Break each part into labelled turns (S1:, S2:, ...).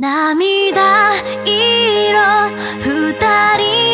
S1: 涙色二人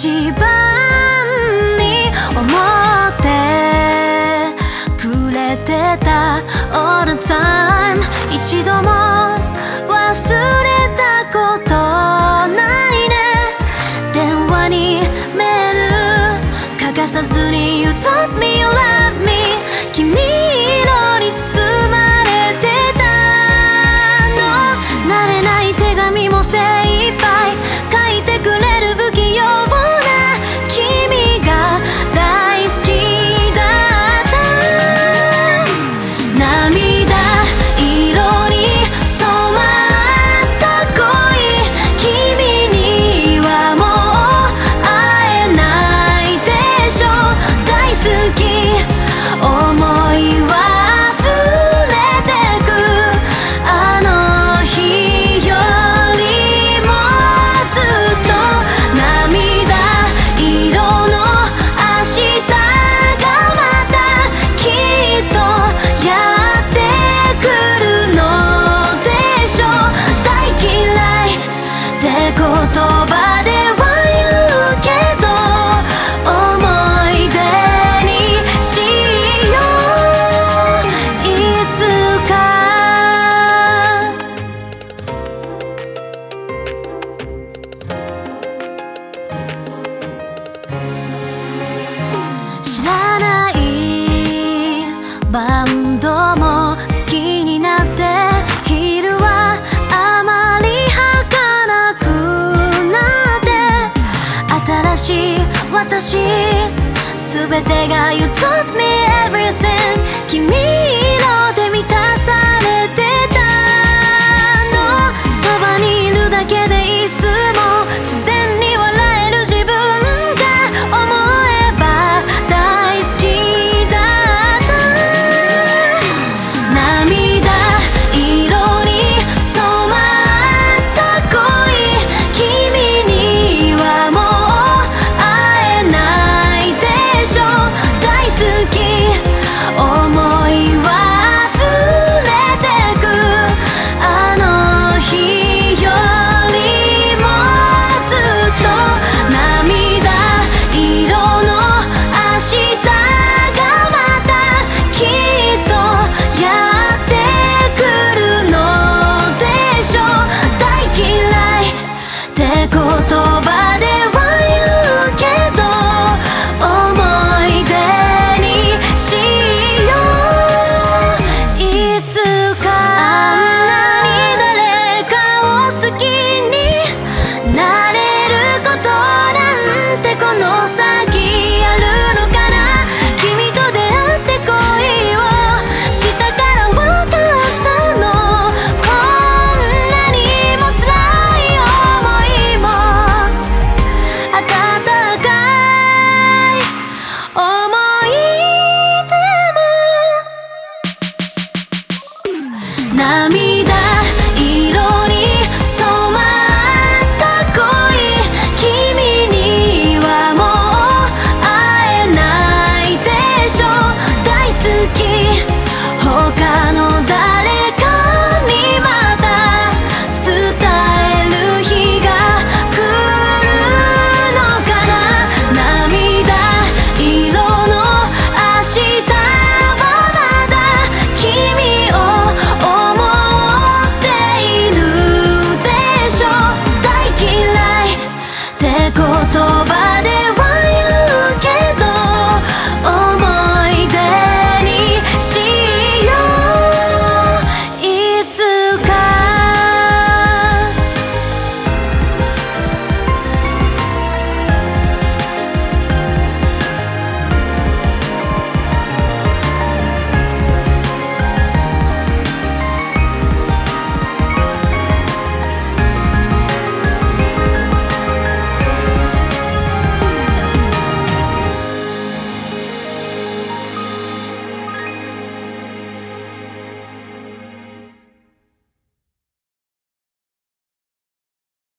S1: 一番に思ってくれてた all the time 一度も忘れたことないね。電話にメール。欠かさずに You taught me you love me 君私私全てが You taught me everything 君